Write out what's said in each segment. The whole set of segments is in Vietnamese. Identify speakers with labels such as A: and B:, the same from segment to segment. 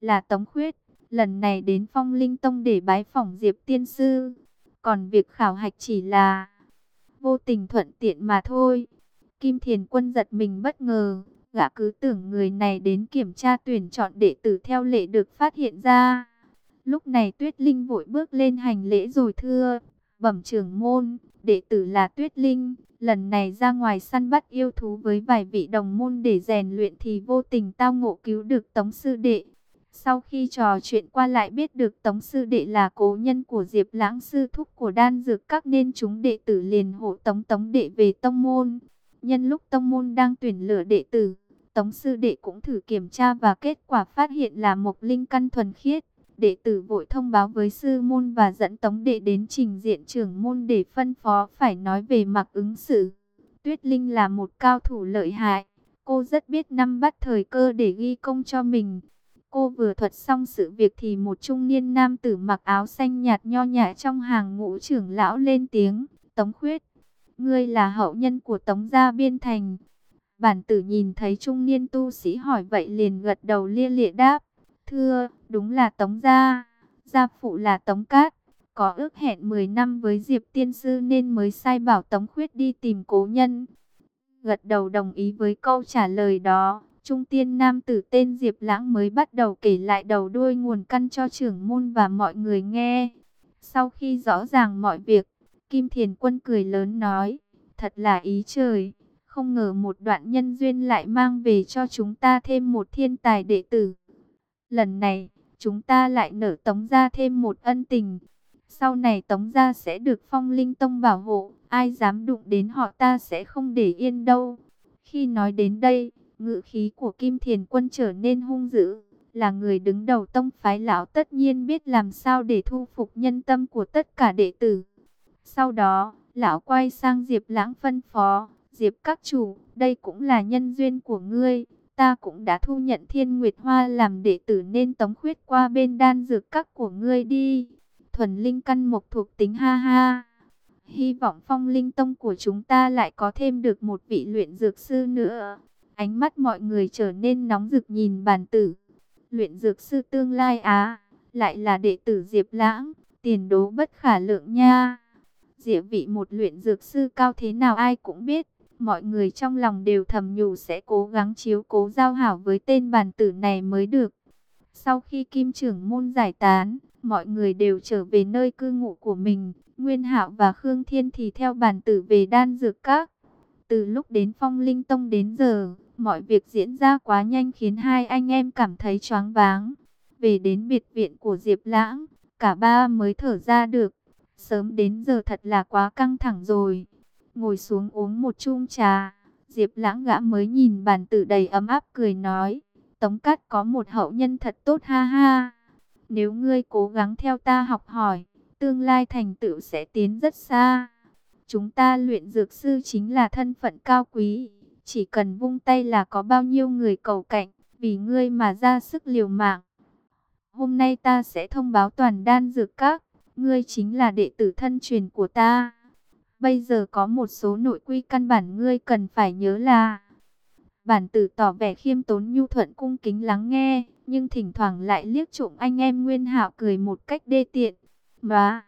A: là Tống Khuyết, lần này đến Phong Linh Tông để bái phỏng Diệp Tiên Sư. Còn việc khảo hạch chỉ là vô tình thuận tiện mà thôi. Kim Thiền Quân giật mình bất ngờ, gã cứ tưởng người này đến kiểm tra tuyển chọn đệ tử theo lệ được phát hiện ra. Lúc này Tuyết Linh vội bước lên hành lễ rồi thưa, bẩm trưởng môn, đệ tử là Tuyết Linh, lần này ra ngoài săn bắt yêu thú với vài vị đồng môn để rèn luyện thì vô tình tao ngộ cứu được Tống Sư Đệ. Sau khi trò chuyện qua lại biết được Tống Sư Đệ là cố nhân của Diệp Lãng Sư Thúc của đan dược các nên chúng đệ tử liền hộ Tống Tống Đệ về Tông Môn. Nhân lúc Tông Môn đang tuyển lựa đệ tử, Tống Sư Đệ cũng thử kiểm tra và kết quả phát hiện là một linh căn thuần khiết. Đệ tử vội thông báo với sư môn và dẫn Tống Đệ đến trình diện trưởng môn để phân phó phải nói về mặc ứng xử. Tuyết Linh là một cao thủ lợi hại, cô rất biết năm bắt thời cơ để ghi công cho mình. Cô vừa thuật xong sự việc thì một trung niên nam tử mặc áo xanh nhạt nho nhã trong hàng ngũ trưởng lão lên tiếng, Tống Khuyết, ngươi là hậu nhân của Tống Gia Biên Thành. Bản tử nhìn thấy trung niên tu sĩ hỏi vậy liền gật đầu lia lịa đáp, thưa, đúng là Tống Gia, gia phụ là Tống Cát, có ước hẹn 10 năm với Diệp Tiên Sư nên mới sai bảo Tống Khuyết đi tìm cố nhân. Gật đầu đồng ý với câu trả lời đó. Trung tiên nam tử tên Diệp Lãng mới bắt đầu kể lại đầu đuôi nguồn căn cho trưởng môn và mọi người nghe. Sau khi rõ ràng mọi việc, Kim Thiền Quân cười lớn nói, thật là ý trời, không ngờ một đoạn nhân duyên lại mang về cho chúng ta thêm một thiên tài đệ tử. Lần này, chúng ta lại nở tống ra thêm một ân tình. Sau này tống ra sẽ được phong linh tông bảo hộ, ai dám đụng đến họ ta sẽ không để yên đâu. Khi nói đến đây, ngự khí của Kim Thiền Quân trở nên hung dữ. Là người đứng đầu tông phái lão tất nhiên biết làm sao để thu phục nhân tâm của tất cả đệ tử. Sau đó, lão quay sang Diệp Lãng phân phó, Diệp các chủ, đây cũng là nhân duyên của ngươi. Ta cũng đã thu nhận Thiên Nguyệt Hoa làm đệ tử nên tống khuyết qua bên đan dược các của ngươi đi. Thuần linh căn mộc thuộc tính ha ha. Hy vọng phong linh tông của chúng ta lại có thêm được một vị luyện dược sư nữa. Ánh mắt mọi người trở nên nóng rực nhìn bản tử. Luyện dược sư tương lai á, lại là đệ tử Diệp Lãng, tiền đố bất khả lượng nha. Diệp vị một luyện dược sư cao thế nào ai cũng biết. Mọi người trong lòng đều thầm nhủ sẽ cố gắng chiếu cố giao hảo với tên bản tử này mới được. Sau khi kim trưởng môn giải tán, mọi người đều trở về nơi cư ngụ của mình. Nguyên Hạo và Khương Thiên thì theo bản tử về đan dược các. Từ lúc đến phong linh tông đến giờ, Mọi việc diễn ra quá nhanh khiến hai anh em cảm thấy choáng váng. Về đến biệt viện của Diệp Lãng, cả ba mới thở ra được. Sớm đến giờ thật là quá căng thẳng rồi. Ngồi xuống uống một chung trà, Diệp Lãng gã mới nhìn bàn tử đầy ấm áp cười nói. Tống Cát có một hậu nhân thật tốt ha ha. Nếu ngươi cố gắng theo ta học hỏi, tương lai thành tựu sẽ tiến rất xa. Chúng ta luyện dược sư chính là thân phận cao quý chỉ cần vung tay là có bao nhiêu người cầu cạnh, vì ngươi mà ra sức liều mạng. Hôm nay ta sẽ thông báo toàn đan dược các, ngươi chính là đệ tử thân truyền của ta. Bây giờ có một số nội quy căn bản ngươi cần phải nhớ là Bản tử tỏ vẻ khiêm tốn nhu thuận cung kính lắng nghe, nhưng thỉnh thoảng lại liếc trộm anh em Nguyên Hạo cười một cách đê tiện. Mà,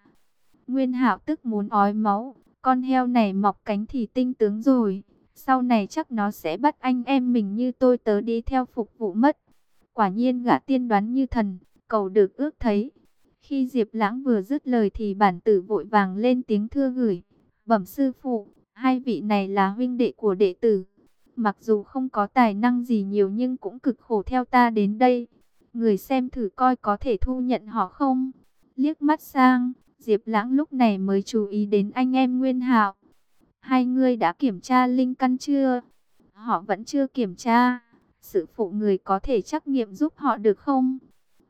A: Nguyên Hạo tức muốn ói máu, con heo này mọc cánh thì tinh tướng rồi. Sau này chắc nó sẽ bắt anh em mình như tôi tớ đi theo phục vụ mất. Quả nhiên gã tiên đoán như thần, cầu được ước thấy. Khi Diệp Lãng vừa dứt lời thì bản tử vội vàng lên tiếng thưa gửi. Bẩm sư phụ, hai vị này là huynh đệ của đệ tử. Mặc dù không có tài năng gì nhiều nhưng cũng cực khổ theo ta đến đây. Người xem thử coi có thể thu nhận họ không. Liếc mắt sang, Diệp Lãng lúc này mới chú ý đến anh em Nguyên Hạo. Hai người đã kiểm tra linh căn chưa? Họ vẫn chưa kiểm tra. Sự phụ người có thể trắc nghiệm giúp họ được không?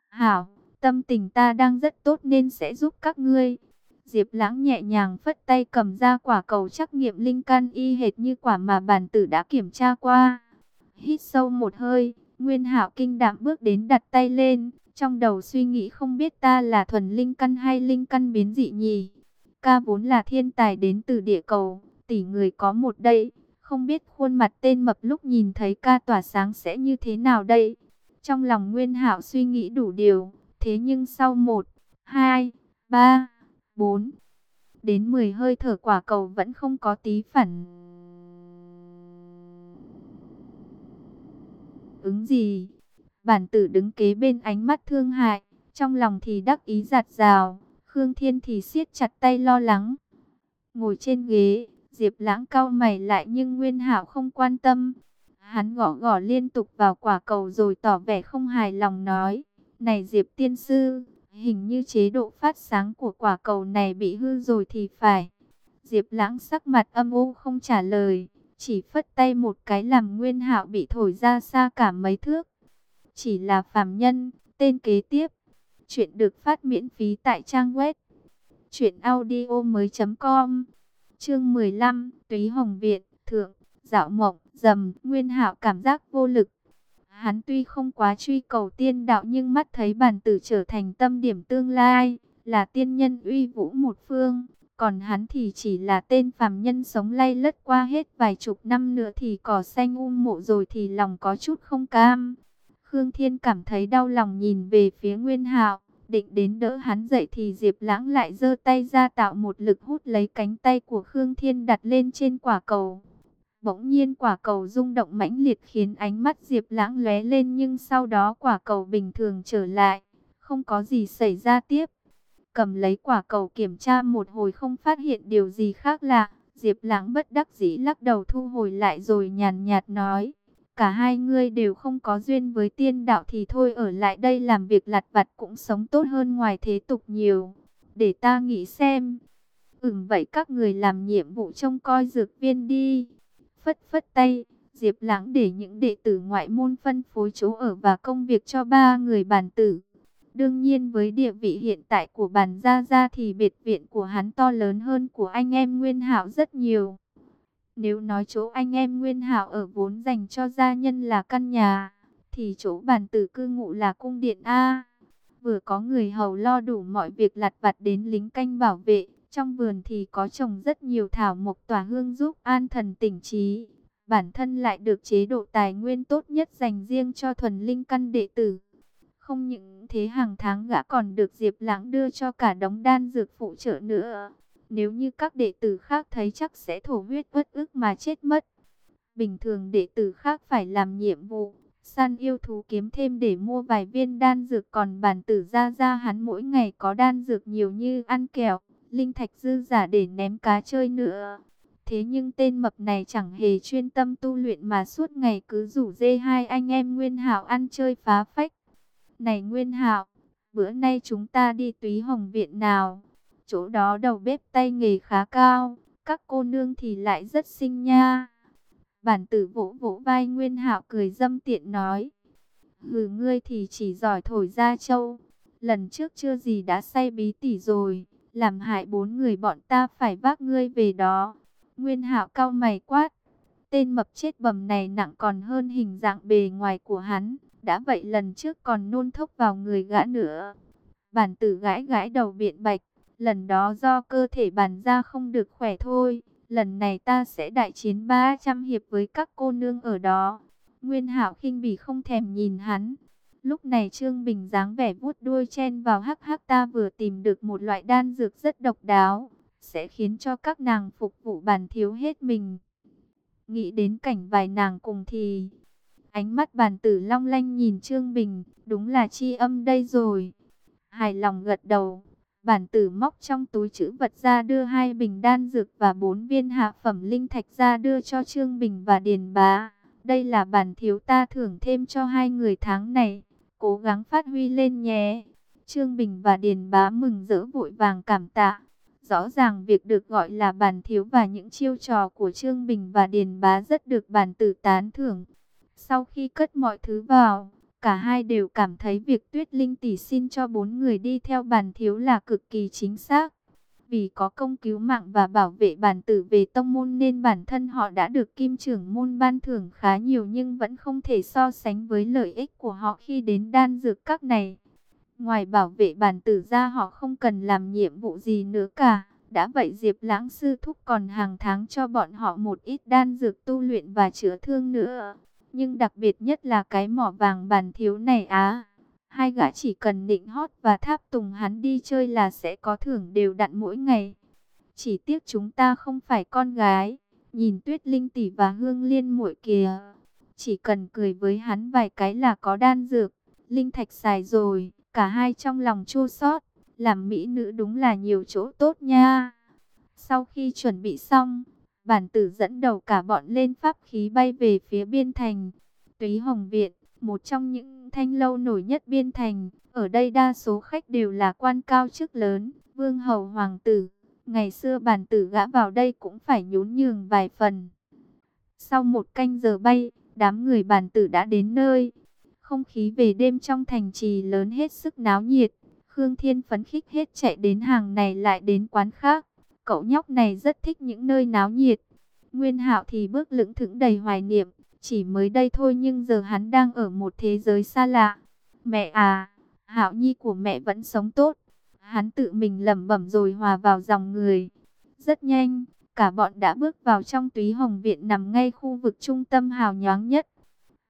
A: Hảo, tâm tình ta đang rất tốt nên sẽ giúp các ngươi. Diệp lãng nhẹ nhàng phất tay cầm ra quả cầu trắc nghiệm linh căn y hệt như quả mà bản tử đã kiểm tra qua. Hít sâu một hơi, Nguyên Hạo kinh đạm bước đến đặt tay lên, trong đầu suy nghĩ không biết ta là thuần linh căn hay linh căn biến dị nhỉ. Ca vốn là thiên tài đến từ địa cầu, tỷ người có một đây, không biết khuôn mặt tên mập lúc nhìn thấy ca tỏa sáng sẽ như thế nào đây. Trong lòng Nguyên Hạo suy nghĩ đủ điều, thế nhưng sau một, hai, ba, bốn, đến 10 hơi thở quả cầu vẫn không có tí phản ứng gì. Bản tử đứng kế bên ánh mắt thương hại, trong lòng thì đắc ý giạt rào, Khương Thiên thì siết chặt tay lo lắng. Ngồi trên ghế, Diệp Lãng cau mày lại nhưng Nguyên Hạo không quan tâm. Hắn gõ gõ liên tục vào quả cầu rồi tỏ vẻ không hài lòng nói, "Này Diệp tiên sư, hình như chế độ phát sáng của quả cầu này bị hư rồi thì phải." Diệp Lãng sắc mặt âm u không trả lời, chỉ phất tay một cái làm Nguyên Hạo bị thổi ra xa cả mấy thước. Chỉ là phàm nhân, tên kế tiếp. Chuyện được phát miễn phí tại trang web truyệnaudiomoi.com. Chương 15, Túy Hồng Viện, thượng, Dạo Mộng, Dầm, Nguyên Hạo cảm giác vô lực. Hắn tuy không quá truy cầu tiên đạo nhưng mắt thấy bản tử trở thành tâm điểm tương lai, là tiên nhân uy vũ một phương, còn hắn thì chỉ là tên phàm nhân sống lay lất qua hết vài chục năm nữa thì cỏ xanh um mộ rồi thì lòng có chút không cam. Khương Thiên cảm thấy đau lòng nhìn về phía Nguyên Hạo, định đến đỡ hắn dậy thì Diệp Lãng lại giơ tay ra tạo một lực hút lấy cánh tay của Khương Thiên đặt lên trên quả cầu. Bỗng nhiên quả cầu rung động mãnh liệt khiến ánh mắt Diệp Lãng lóe lên nhưng sau đó quả cầu bình thường trở lại, không có gì xảy ra tiếp. Cầm lấy quả cầu kiểm tra một hồi không phát hiện điều gì khác lạ, Diệp Lãng bất đắc dĩ lắc đầu thu hồi lại rồi nhàn nhạt nói: cả hai ngươi đều không có duyên với tiên đạo thì thôi ở lại đây làm việc lặt vặt cũng sống tốt hơn ngoài thế tục nhiều. Để ta nghĩ xem. Ừm vậy các người làm nhiệm vụ trông coi dược viên đi. Phất phất tay, Diệp Lãng để những đệ tử ngoại môn phân phối chỗ ở và công việc cho ba người bản tử. Đương nhiên với địa vị hiện tại của bản gia gia thì biệt viện của hắn to lớn hơn của anh em Nguyên Hạo rất nhiều. Nếu nói chỗ anh em Nguyên Hạo ở vốn dành cho gia nhân là căn nhà, thì chỗ bản tử cư ngụ là cung điện A. Vừa có người hầu lo đủ mọi việc lặt vặt đến lính canh bảo vệ, trong vườn thì có trồng rất nhiều thảo mộc tỏa hương giúp an thần tỉnh trí. Bản thân lại được chế độ tài nguyên tốt nhất dành riêng cho thuần linh căn đệ tử. Không những thế hàng tháng gã còn được Diệp Lãng đưa cho cả đống đan dược phụ trợ nữa. Nếu như các đệ tử khác thấy chắc sẽ thổ huyết uất ức mà chết mất. Bình thường đệ tử khác phải làm nhiệm vụ, săn yêu thú kiếm thêm để mua vài viên đan dược còn bản tử ra ra hắn mỗi ngày có đan dược nhiều như ăn kẹo, linh thạch dư giả để ném cá chơi nữa. Thế nhưng tên mập này chẳng hề chuyên tâm tu luyện mà suốt ngày cứ rủ dê hai anh em Nguyên Hạo ăn chơi phá phách. Này Nguyên Hạo, bữa nay chúng ta đi túy hồng viện nào? Chỗ đó đầu bếp tay nghề khá cao, các cô nương thì lại rất xinh nha. Bản tử vỗ vỗ vai Nguyên Hạo cười dâm tiện nói, hừ ngươi thì chỉ giỏi thổi ra châu, lần trước chưa gì đã say bí tỉ rồi, làm hại bốn người bọn ta phải vác ngươi về đó. Nguyên Hạo cao mày quát, tên mập chết bầm này nặng còn hơn hình dạng bề ngoài của hắn, đã vậy lần trước còn nôn thốc vào người gã nữa. Bản tử gãi gãi đầu biện bạch, Lần đó do cơ thể bản ra không được khỏe thôi. Lần này ta sẽ đại chiến 300 hiệp với các cô nương ở đó. Nguyên Hạo khinh bỉ không thèm nhìn hắn. Lúc này Trương Bình dáng vẻ vuốt đuôi chen vào hắc hắc ta vừa tìm được một loại đan dược rất độc đáo. Sẽ khiến cho các nàng phục vụ bản thiếu hết mình. Nghĩ đến cảnh vài nàng cùng thì... Ánh mắt bàn tử long lanh nhìn Trương Bình, đúng là chi âm đây rồi. Hài lòng gật đầu, Bản tử móc trong túi chữ vật ra đưa hai bình đan dược và bốn viên hạ phẩm linh thạch ra đưa cho Trương Bình và Điền Bá. Đây là bản thiếu ta thưởng thêm cho hai người tháng này. Cố gắng phát huy lên nhé. Trương Bình và Điền Bá mừng rỡ vội vàng cảm tạ. Rõ ràng việc được gọi là bản thiếu và những chiêu trò của Trương Bình và Điền Bá rất được bản tử tán thưởng. Sau khi cất mọi thứ vào, Cả hai đều cảm thấy việc Tuyết Linh tỷ xin cho bốn người đi theo bàn thiếu là cực kỳ chính xác. Vì có công cứu mạng và bảo vệ bản tử về tông môn nên bản thân họ đã được kim trưởng môn ban thưởng khá nhiều nhưng vẫn không thể so sánh với lợi ích của họ khi đến đan dược các này. Ngoài bảo vệ bản tử ra họ không cần làm nhiệm vụ gì nữa cả. Đã vậy Diệp Lãng Sư Thúc còn hàng tháng cho bọn họ một ít đan dược tu luyện và chữa thương nữa. Nhưng đặc biệt nhất là cái mỏ vàng bàn thiếu này á. Hai gã chỉ cần nịnh hót và tháp tùng hắn đi chơi là sẽ có thưởng đều đặn mỗi ngày. Chỉ tiếc chúng ta không phải con gái. Nhìn Tuyết Linh tỷ và Hương Liên muội kìa. Chỉ cần cười với hắn vài cái là có đan dược. Linh thạch xài rồi. Cả hai trong lòng chua xót Làm mỹ nữ đúng là nhiều chỗ tốt nha. Sau khi chuẩn bị xong, bản tử dẫn đầu cả bọn lên pháp khí bay về phía biên thành. Túy Hồng Viện, một trong những thanh lâu nổi nhất biên thành, ở đây đa số khách đều là quan cao chức lớn, vương hầu hoàng tử. Ngày xưa bản tử gã vào đây cũng phải nhún nhường vài phần. Sau một canh giờ bay, đám người bản tử đã đến nơi. Không khí về đêm trong thành trì lớn hết sức náo nhiệt. Khương Thiên phấn khích hết chạy đến hàng này lại đến quán khác. Cậu nhóc này rất thích những nơi náo nhiệt. Nguyên Hạo thì bước lững thững đầy hoài niệm. Chỉ mới đây thôi nhưng giờ hắn đang ở một thế giới xa lạ. Mẹ à, Hạo Nhi của mẹ vẫn sống tốt. Hắn tự mình lẩm bẩm rồi hòa vào dòng người. Rất nhanh, cả bọn đã bước vào trong túy hồng viện nằm ngay khu vực trung tâm hào nhoáng nhất.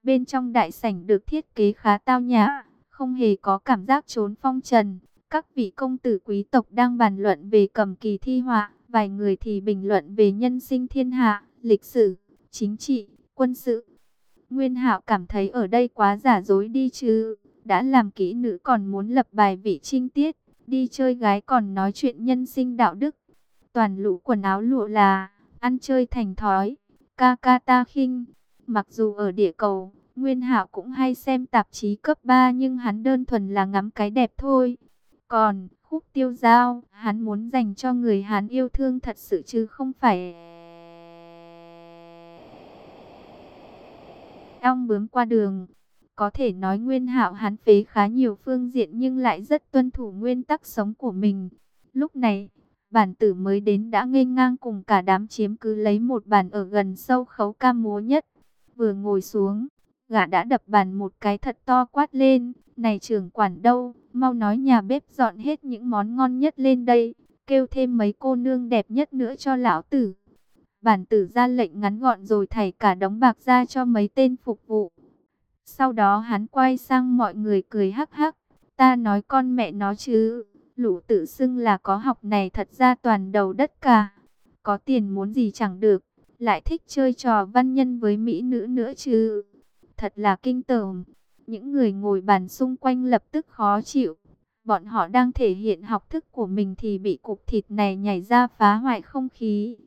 A: Bên trong đại sảnh được thiết kế khá tao nhã, không hề có cảm giác trốn phong trần. Các vị công tử quý tộc đang bàn luận về cầm kỳ thi họa, vài người thì bình luận về nhân sinh thiên hạ, lịch sử, chính trị, quân sự. Nguyên Hạo cảm thấy ở đây quá giả dối đi chứ, đã làm kỹ nữ còn muốn lập bài vị trinh tiết, đi chơi gái còn nói chuyện nhân sinh đạo đức. Toàn lũ quần áo lụa là, ăn chơi thành thói, ca ca ta khinh. Mặc dù ở địa cầu, Nguyên Hạo cũng hay xem tạp chí cấp 3 nhưng hắn đơn thuần là ngắm cái đẹp thôi. Còn, khúc tiêu giao, hắn muốn dành cho người hắn yêu thương thật sự chứ không phải... Ong bướm qua đường. Có thể nói Nguyên Hạo hắn phế khá nhiều phương diện nhưng lại rất tuân thủ nguyên tắc sống của mình. Lúc này, bản tử mới đến đã ngây ngang cùng cả đám chiếm cứ lấy một bàn ở gần sâu khấu ca múa nhất. Vừa ngồi xuống, gã đã đập bàn một cái thật to quát lên. Này trưởng quản đâu, mau nói nhà bếp dọn hết những món ngon nhất lên đây, kêu thêm mấy cô nương đẹp nhất nữa cho lão tử. Bản tử ra lệnh ngắn gọn rồi thảy cả đống bạc ra cho mấy tên phục vụ. Sau đó hắn quay sang mọi người cười hắc hắc, ta nói con mẹ nó chứ, lũ tự xưng là có học này thật ra toàn đầu đất cả. Có tiền muốn gì chẳng được, lại thích chơi trò văn nhân với mỹ nữ nữa chứ. Thật là kinh tởm. Những người ngồi bàn xung quanh lập tức khó chịu. Bọn họ đang thể hiện học thức của mình thì bị cục thịt này nhảy ra phá hoại không khí.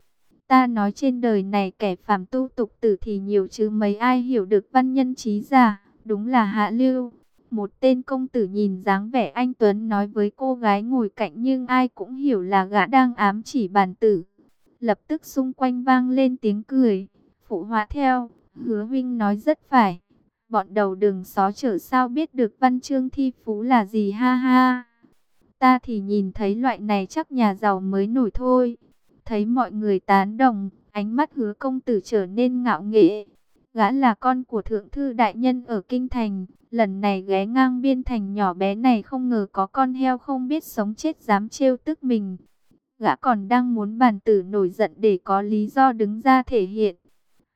A: Ta nói trên đời này kẻ phàm tu tục tử thì nhiều chứ mấy ai hiểu được văn nhân trí giả, đúng là hạ lưu. Một tên công tử nhìn dáng vẻ anh Tuấn nói với cô gái ngồi cạnh nhưng ai cũng hiểu là gã đang ám chỉ bàn tử. Lập tức xung quanh vang lên tiếng cười, phụ họa theo, hứa huynh nói rất phải. Bọn đầu đường xó chở sao biết được văn chương thi phú là gì ha ha. Ta thì nhìn thấy loại này chắc nhà giàu mới nổi thôi. Thấy mọi người tán đồng, ánh mắt hứa công tử trở nên ngạo nghễ. Gã là con của thượng thư đại nhân ở Kinh Thành, lần này ghé ngang biên thành nhỏ bé này không ngờ có con heo không biết sống chết dám trêu tức mình. Gã còn đang muốn bàn tử nổi giận để có lý do đứng ra thể hiện.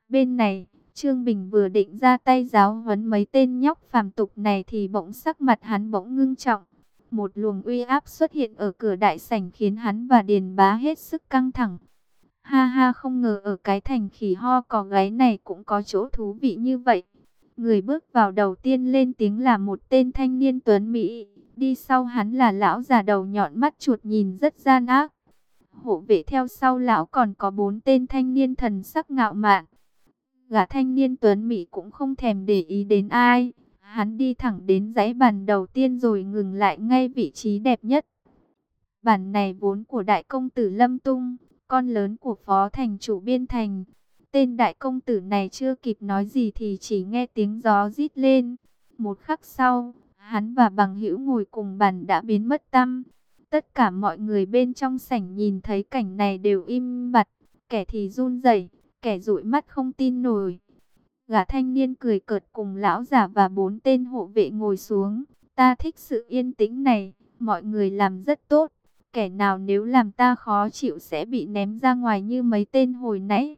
A: Bên này, Trương Bình vừa định ra tay giáo huấn mấy tên nhóc phàm tục này thì bỗng sắc mặt hắn bỗng ngưng trọng. Một luồng uy áp xuất hiện ở cửa đại sảnh khiến hắn và Điền Bá hết sức căng thẳng. Ha ha, không ngờ ở cái thành khỉ ho cò gáy này cũng có chỗ thú vị như vậy. Người bước vào đầu tiên lên tiếng là một tên thanh niên tuấn Mỹ. Đi sau hắn là lão già đầu nhọn mắt chuột nhìn rất gian ác. Hộ vệ theo sau lão còn có bốn tên thanh niên thần sắc ngạo mạn. Gã thanh niên tuấn Mỹ cũng không thèm để ý đến ai. Hắn đi thẳng đến dãy bàn đầu tiên rồi ngừng lại ngay vị trí đẹp nhất. Bản này vốn của đại công tử Lâm Tung, con lớn của phó thành chủ biên thành. Tên đại công tử này chưa kịp nói gì thì chỉ nghe tiếng gió rít lên. Một khắc sau, hắn và bằng hữu ngồi cùng bàn đã biến mất tâm. Tất cả mọi người bên trong sảnh nhìn thấy cảnh này đều im bặt, kẻ thì run rẩy, kẻ dụi mắt không tin nổi. Gã thanh niên cười cợt cùng lão già và bốn tên hộ vệ ngồi xuống. Ta thích sự yên tĩnh này, mọi người làm rất tốt. Kẻ nào nếu làm ta khó chịu sẽ bị ném ra ngoài như mấy tên hồi nãy.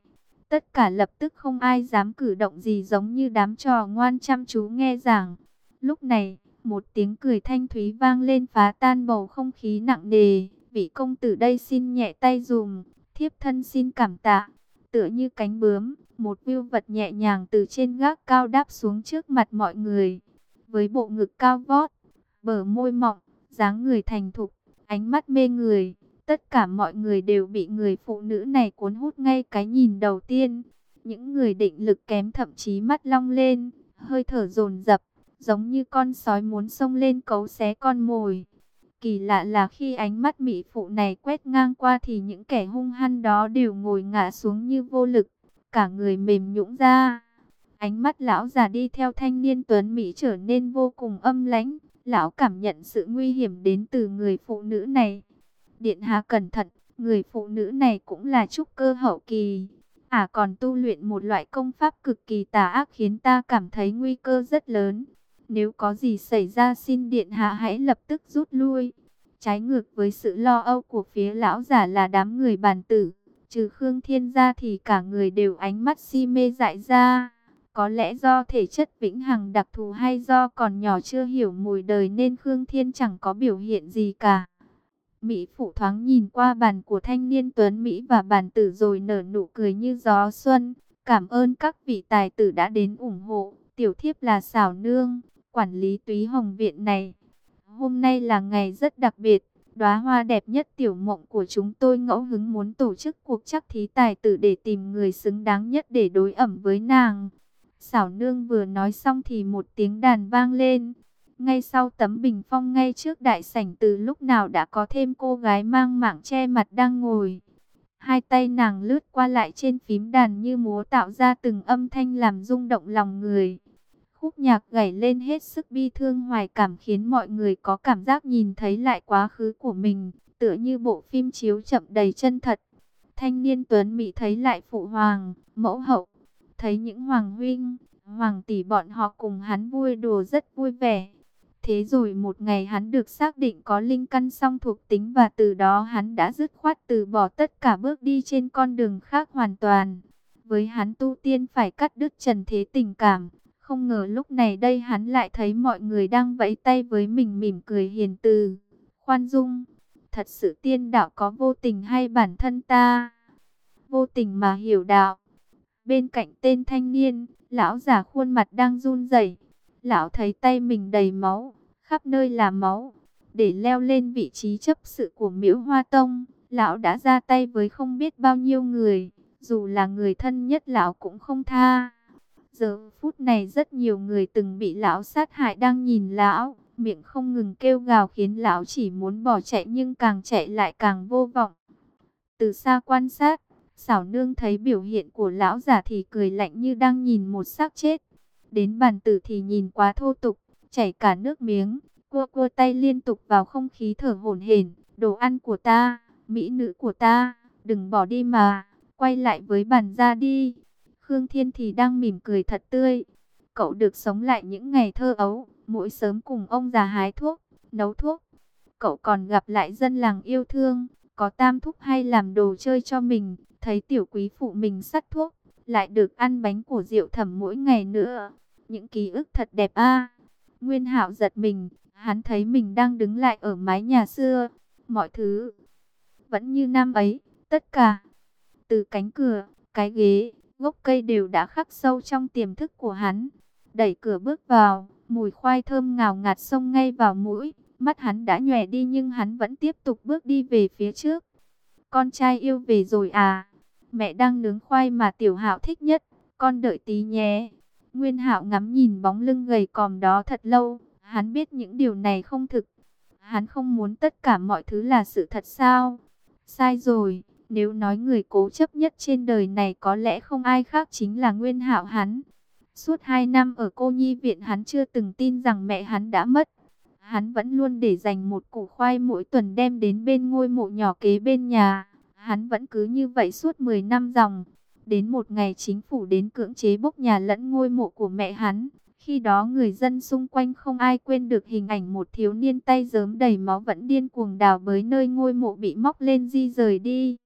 A: Tất cả lập tức không ai dám cử động gì giống như đám trò ngoan chăm chú nghe giảng. Lúc này, một tiếng cười thanh thúy vang lên phá tan bầu không khí nặng nề. Vị công tử đây xin nhẹ tay dùm, thiếp thân xin cảm tạ. Tựa như cánh bướm, một viêu vật nhẹ nhàng từ trên gác cao đáp xuống trước mặt mọi người. Với bộ ngực cao vót, bờ môi mọng, dáng người thành thục, ánh mắt mê người. Tất cả mọi người đều bị người phụ nữ này cuốn hút ngay cái nhìn đầu tiên. Những người định lực kém thậm chí mắt long lên, hơi thở dồn dập, giống như con sói muốn xông lên cấu xé con mồi. Kỳ lạ là khi ánh mắt mỹ phụ này quét ngang qua thì những kẻ hung hăng đó đều ngồi ngã xuống như vô lực, cả người mềm nhũn ra. Ánh mắt lão già đi theo thanh niên tuấn Mỹ trở nên vô cùng âm lãnh. Lão cảm nhận sự nguy hiểm đến từ người phụ nữ này. Điện hạ cẩn thận, người phụ nữ này cũng là trúc cơ hậu kỳ. À còn tu luyện một loại công pháp cực kỳ tà ác khiến ta cảm thấy nguy cơ rất lớn. Nếu có gì xảy ra xin điện hạ hãy lập tức rút lui. Trái ngược với sự lo âu của phía lão giả là đám người bàn tử. Trừ Khương Thiên ra thì cả người đều ánh mắt si mê dại ra. Có lẽ do thể chất vĩnh hằng đặc thù hay do còn nhỏ chưa hiểu mùi đời nên Khương Thiên chẳng có biểu hiện gì cả. Mỹ Phụ thoáng nhìn qua bàn của thanh niên Tuấn Mỹ và bàn tử rồi nở nụ cười như gió xuân. Cảm ơn các vị tài tử đã đến ủng hộ. Tiểu thiếp là xảo nương, quản lý túy hồng viện này. Hôm nay là ngày rất đặc biệt. Đóa hoa đẹp nhất tiểu mộng của chúng tôi ngẫu hứng muốn tổ chức cuộc chắc thí tài tử để tìm người xứng đáng nhất để đối ẩm với nàng. Xảo nương vừa nói xong thì một tiếng đàn vang lên. Ngay sau tấm bình phong ngay trước đại sảnh từ lúc nào đã có thêm cô gái mang mảng che mặt đang ngồi. Hai tay nàng lướt qua lại trên phím đàn như múa tạo ra từng âm thanh làm rung động lòng người. Khúc nhạc gảy lên hết sức bi thương hoài cảm khiến mọi người có cảm giác nhìn thấy lại quá khứ của mình, tựa như bộ phim chiếu chậm đầy chân thật. Thanh niên Tuấn Mỹ thấy lại phụ hoàng, mẫu hậu, thấy những hoàng huynh, hoàng tỷ bọn họ cùng hắn vui đùa rất vui vẻ. Thế rồi một ngày hắn được xác định có linh căn song thuộc tính và từ đó hắn đã dứt khoát từ bỏ tất cả bước đi trên con đường khác hoàn toàn. Với hắn tu tiên phải cắt đứt trần thế tình cảm. Không ngờ lúc này đây hắn lại thấy mọi người đang vẫy tay với mình mỉm cười hiền từ, khoan dung. Thật sự tiên đạo có vô tình hay bản thân ta? Vô tình mà hiểu đạo. Bên cạnh tên thanh niên, lão già khuôn mặt đang run rẩy. Lão thấy tay mình đầy máu, khắp nơi là máu. Để leo lên vị trí chấp sự của miễu hoa tông, lão đã ra tay với không biết bao nhiêu người. Dù là người thân nhất lão cũng không tha. Giờ phút này rất nhiều người từng bị lão sát hại đang nhìn lão, miệng không ngừng kêu gào khiến lão chỉ muốn bỏ chạy nhưng càng chạy lại càng vô vọng. Từ xa quan sát, xảo nương thấy biểu hiện của lão già thì cười lạnh như đang nhìn một xác chết. Đến bàn tử thì nhìn quá thô tục, chảy cả nước miếng, cua cua tay liên tục vào không khí thở hổn hển, đồ ăn của ta, mỹ nữ của ta, đừng bỏ đi mà, quay lại với bàn ra đi. Khương Thiên thì đang mỉm cười thật tươi. Cậu được sống lại những ngày thơ ấu, mỗi sớm cùng ông già hái thuốc, nấu thuốc. Cậu còn gặp lại dân làng yêu thương, có tam thúc hay làm đồ chơi cho mình, thấy tiểu quý phụ mình sắt thuốc, lại được ăn bánh của rượu thẩm mỗi ngày nữa. Những ký ức thật đẹp a. Nguyên Hạo giật mình, hắn thấy mình đang đứng lại ở mái nhà xưa, mọi thứ vẫn như năm ấy, tất cả từ cánh cửa, cái ghế, gốc cây đều đã khắc sâu trong tiềm thức của hắn. Đẩy cửa bước vào, mùi khoai thơm ngào ngạt xông ngay vào mũi, mắt hắn đã nhòe đi nhưng hắn vẫn tiếp tục bước đi về phía trước. Con trai yêu về rồi à? Mẹ đang nướng khoai mà Tiểu Hạo thích nhất, con đợi tí nhé. Nguyên Hạo ngắm nhìn bóng lưng gầy còm đó thật lâu, hắn biết những điều này không thực. Hắn không muốn tất cả mọi thứ là sự thật sao? Sai rồi, nếu nói người cố chấp nhất trên đời này có lẽ không ai khác chính là Nguyên Hạo hắn. Suốt hai năm ở cô nhi viện hắn chưa từng tin rằng mẹ hắn đã mất. Hắn vẫn luôn để dành một củ khoai mỗi tuần đem đến bên ngôi mộ nhỏ kế bên nhà. Hắn vẫn cứ như vậy suốt 10 năm dòng. Đến một ngày chính phủ đến cưỡng chế bốc nhà lẫn ngôi mộ của mẹ hắn. Khi đó người dân xung quanh không ai quên được hình ảnh một thiếu niên tay giớm đầy máu vẫn điên cuồng đào bới nơi ngôi mộ bị móc lên di rời đi.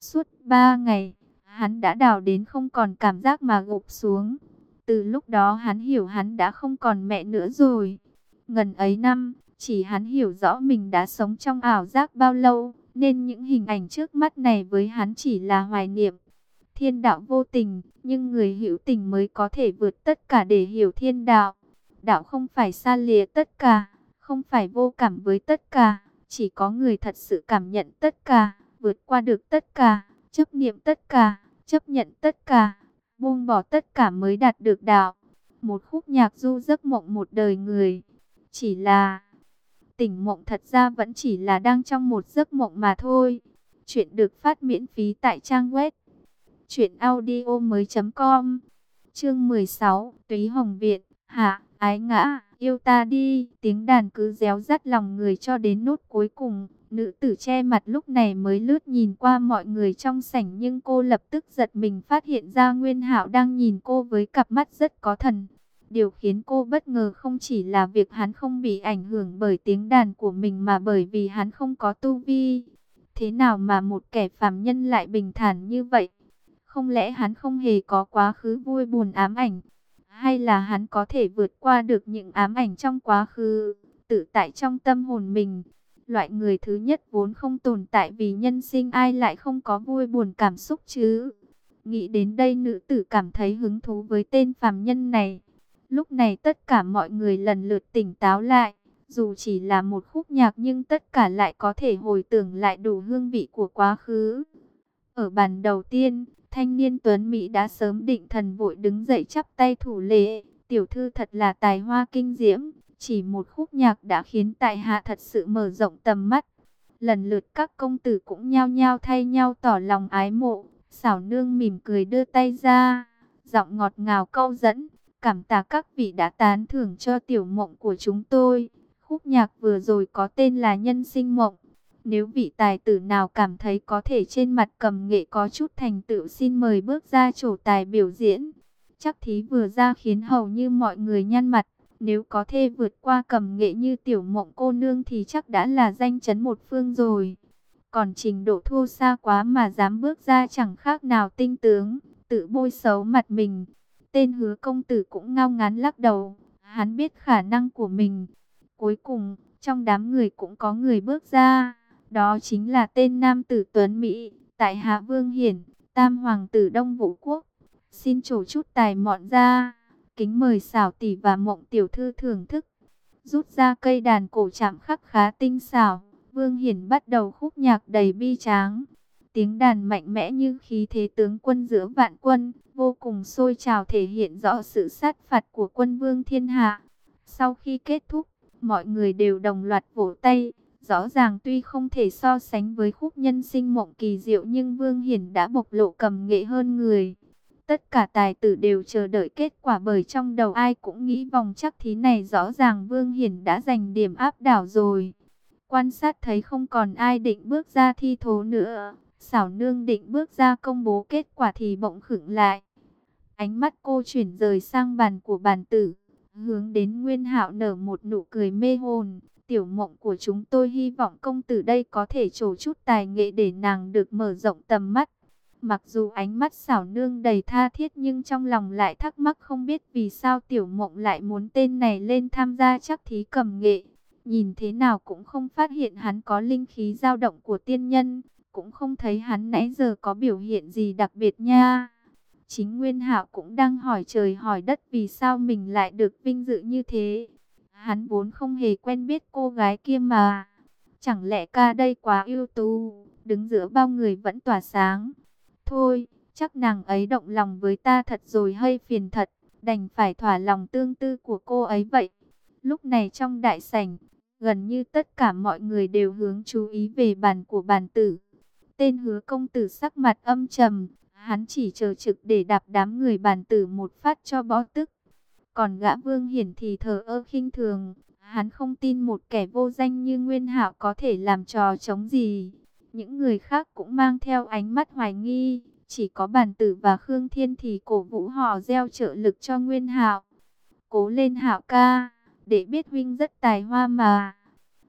A: Suốt ba ngày, hắn đã đào đến không còn cảm giác mà gục xuống. Từ lúc đó hắn hiểu hắn đã không còn mẹ nữa rồi. Ngần ấy năm, chỉ hắn hiểu rõ mình đã sống trong ảo giác bao lâu, nên những hình ảnh trước mắt này với hắn chỉ là hoài niệm. Thiên đạo vô tình, nhưng người hiểu tình mới có thể vượt tất cả để hiểu thiên đạo. Đạo không phải xa lìa tất cả, không phải vô cảm với tất cả, chỉ có người thật sự cảm nhận tất cả, vượt qua được tất cả, chấp niệm tất cả, chấp nhận tất cả, buông bỏ tất cả mới đạt được đạo. Một khúc nhạc du giấc mộng một đời người, chỉ là tỉnh mộng thật ra vẫn chỉ là đang trong một giấc mộng mà thôi. Chuyện được phát miễn phí tại trang web truyệnaudiomoi.com. Chương 16, Túy Hồng Viện, hạ, ái ngã, yêu ta đi, tiếng đàn cứ réo rắt lòng người cho đến nốt cuối cùng. Nữ tử che mặt lúc này mới lướt nhìn qua mọi người trong sảnh nhưng cô lập tức giật mình phát hiện ra Nguyên Hạo đang nhìn cô với cặp mắt rất có thần. Điều khiến cô bất ngờ không chỉ là việc hắn không bị ảnh hưởng bởi tiếng đàn của mình mà bởi vì hắn không có tu vi. Thế nào mà một kẻ phàm nhân lại bình thản như vậy? Không lẽ hắn không hề có quá khứ vui buồn ám ảnh? Hay là hắn có thể vượt qua được những ám ảnh trong quá khứ, tự tại trong tâm hồn mình? Loại người thứ nhất vốn không tồn tại vì nhân sinh ai lại không có vui buồn cảm xúc chứ? Nghĩ đến đây nữ tử cảm thấy hứng thú với tên phàm nhân này. Lúc này tất cả mọi người lần lượt tỉnh táo lại. Dù chỉ là một khúc nhạc nhưng tất cả lại có thể hồi tưởng lại đủ hương vị của quá khứ. Ở bàn đầu tiên, thanh niên Tuấn Mỹ đã sớm định thần vội đứng dậy chắp tay thủ lễ. Tiểu thư thật là tài hoa kinh diễm. Chỉ một khúc nhạc đã khiến tại hạ thật sự mở rộng tầm mắt. Lần lượt các công tử cũng nhao nhao thay nhau tỏ lòng ái mộ. Xảo nương mỉm cười đưa tay ra. Giọng ngọt ngào câu dẫn. Cảm tạ các vị đã tán thưởng cho tiểu mộng của chúng tôi. Khúc nhạc vừa rồi có tên là Nhân sinh mộng. Nếu vị tài tử nào cảm thấy có thể trên mặt cầm nghệ có chút thành tựu xin mời bước ra chỗ tài biểu diễn. Chắc thí vừa ra khiến hầu như mọi người nhăn mặt. Nếu có thể vượt qua cầm nghệ như tiểu mộng cô nương thì chắc đã là danh chấn một phương rồi. Còn trình độ thua xa quá mà dám bước ra chẳng khác nào tinh tướng, tự bôi xấu mặt mình. Tên hứa công tử cũng ngao ngán lắc đầu, hắn biết khả năng của mình. Cuối cùng, trong đám người cũng có người bước ra, đó chính là tên nam tử Tuấn Mỹ, tại Hạ Vương Hiển, tam hoàng tử Đông Vũ Quốc. Xin chủ chút tài mọn ra, kính mời xảo tỷ và mộng tiểu thư thưởng thức. Rút ra cây đàn cổ chạm khắc khá tinh xảo, Vương Hiển bắt đầu khúc nhạc đầy bi tráng. Tiếng đàn mạnh mẽ như khí thế tướng quân giữa vạn quân, vô cùng sôi trào thể hiện rõ sự sát phạt của quân vương thiên hạ. Sau khi kết thúc, mọi người đều đồng loạt vỗ tay. Rõ ràng tuy không thể so sánh với khúc nhân sinh mộng kỳ diệu nhưng Vương Hiển đã bộc lộ cầm nghệ hơn người. Tất cả tài tử đều chờ đợi kết quả bởi trong đầu ai cũng nghĩ vòng chắc thí này rõ ràng Vương Hiển đã giành điểm áp đảo rồi. Quan sát thấy không còn ai định bước ra thi thố nữa. Xảo nương định bước ra công bố kết quả thì bỗng khựng lại. Ánh mắt cô chuyển rời sang bàn của bàn tử, hướng đến Nguyên Hạo nở một nụ cười mê hồn. Tiểu mộng của chúng tôi hy vọng công tử đây có thể trổ chút tài nghệ để nàng được mở rộng tầm mắt. Mặc dù ánh mắt xảo nương đầy tha thiết nhưng trong lòng lại thắc mắc không biết vì sao tiểu mộng lại muốn tên này lên tham gia chắc thí cầm nghệ. Nhìn thế nào cũng không phát hiện hắn có linh khí dao động của tiên nhân, cũng không thấy hắn nãy giờ có biểu hiện gì đặc biệt nha. Chính Nguyên Hạo cũng đang hỏi trời hỏi đất vì sao mình lại được vinh dự như thế. Hắn vốn không hề quen biết cô gái kia mà. Chẳng lẽ ca đây quá ưu tú, đứng giữa bao người vẫn tỏa sáng. Thôi, chắc nàng ấy động lòng với ta thật rồi hay phiền thật, đành phải thỏa lòng tương tư của cô ấy vậy. Lúc này trong đại sảnh, gần như tất cả mọi người đều hướng chú ý về bàn của bàn tử. Tên hứa công tử sắc mặt âm trầm, hắn chỉ chờ trực để đạp đám người bàn tử một phát cho bó tức. Còn gã vương hiển thì thờ ơ khinh thường, hắn không tin một kẻ vô danh như Nguyên Hạo có thể làm trò chống gì. Những người khác cũng mang theo ánh mắt hoài nghi, chỉ có bản tử và Khương Thiên thì cổ vũ họ gieo trợ lực cho Nguyên Hạo. Cố lên Hạo ca, để biết huynh rất tài hoa mà.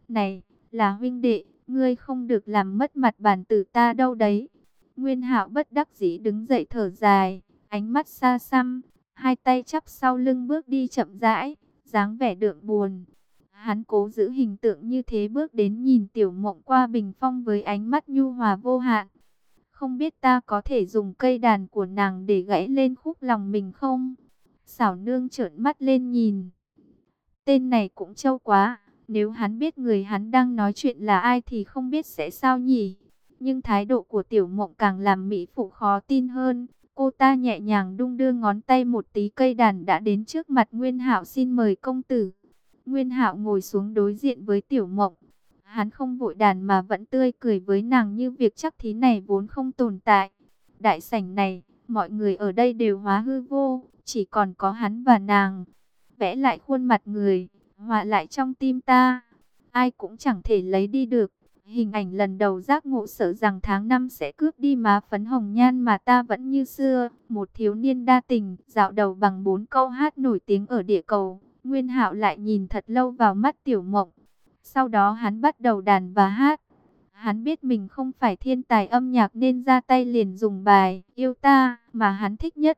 A: Này, là huynh đệ, ngươi không được làm mất mặt bản tử ta đâu đấy. Nguyên Hạo bất đắc dĩ đứng dậy thở dài, ánh mắt xa xăm, hai tay chắp sau lưng bước đi chậm rãi, dáng vẻ đượm buồn. Hắn cố giữ hình tượng như thế bước đến nhìn tiểu mộng qua bình phong với ánh mắt nhu hòa vô hạn. Không biết ta có thể dùng cây đàn của nàng để gãy lên khúc lòng mình không? Xảo nương trợn mắt lên nhìn. Tên này cũng trâu quá. Nếu hắn biết người hắn đang nói chuyện là ai thì không biết sẽ sao nhỉ. Nhưng thái độ của tiểu mộng càng làm Mỹ Phụ khó tin hơn. Cô ta nhẹ nhàng đung đưa ngón tay một tí, cây đàn đã đến trước mặt Nguyên Hạo xin mời công tử. Nguyên Hạo ngồi xuống đối diện với tiểu mộng. Hắn không vội đàn mà vẫn tươi cười với nàng như việc chắc thí này vốn không tồn tại. Đại sảnh này, mọi người ở đây đều hóa hư vô, chỉ còn có hắn và nàng. Vẽ lại khuôn mặt người, hòa lại trong tim ta. Ai cũng chẳng thể lấy đi được. Hình ảnh lần đầu giác ngộ sợ rằng tháng năm sẽ cướp đi má phấn hồng nhan mà ta vẫn như xưa. Một thiếu niên đa tình, dạo đầu bằng bốn câu hát nổi tiếng ở địa cầu. Nguyên hạo lại nhìn thật lâu vào mắt tiểu mộng. Sau đó hắn bắt đầu đàn và hát. Hắn biết mình không phải thiên tài âm nhạc nên ra tay liền dùng bài Yêu ta mà hắn thích nhất.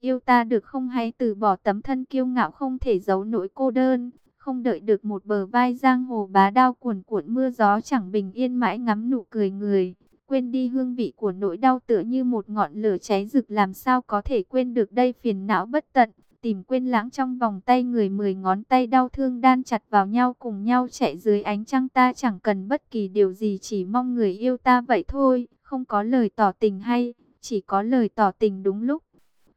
A: Yêu ta được không hay từ bỏ tấm thân kiêu ngạo không thể giấu nỗi cô đơn. Không đợi được một bờ vai giang hồ bá đao cuồn cuộn mưa gió chẳng bình yên mãi ngắm nụ cười người. Quên đi hương vị của nỗi đau tựa như một ngọn lửa cháy rực làm sao có thể quên được đây phiền não bất tận. Tìm quên lãng trong vòng tay người mười ngón tay đau thương đan chặt vào nhau cùng nhau chạy dưới ánh trăng ta chẳng cần bất kỳ điều gì chỉ mong người yêu ta vậy thôi. Không có lời tỏ tình hay, chỉ có lời tỏ tình đúng lúc.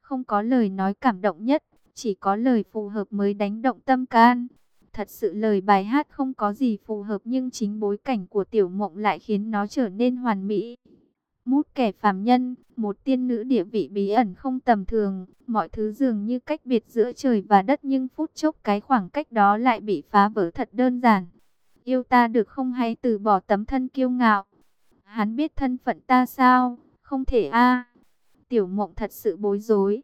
A: Không có lời nói cảm động nhất, chỉ có lời phù hợp mới đánh động tâm can. Thật sự lời bài hát không có gì phù hợp nhưng chính bối cảnh của tiểu mộng lại khiến nó trở nên hoàn mỹ. Mút kẻ phàm nhân, một tiên nữ địa vị bí ẩn không tầm thường, mọi thứ dường như cách biệt giữa trời và đất nhưng phút chốc cái khoảng cách đó lại bị phá vỡ thật đơn giản. Yêu ta được không hay từ bỏ tấm thân kiêu ngạo. Hắn biết thân phận ta sao? Không thể a. Tiểu mộng thật sự bối rối.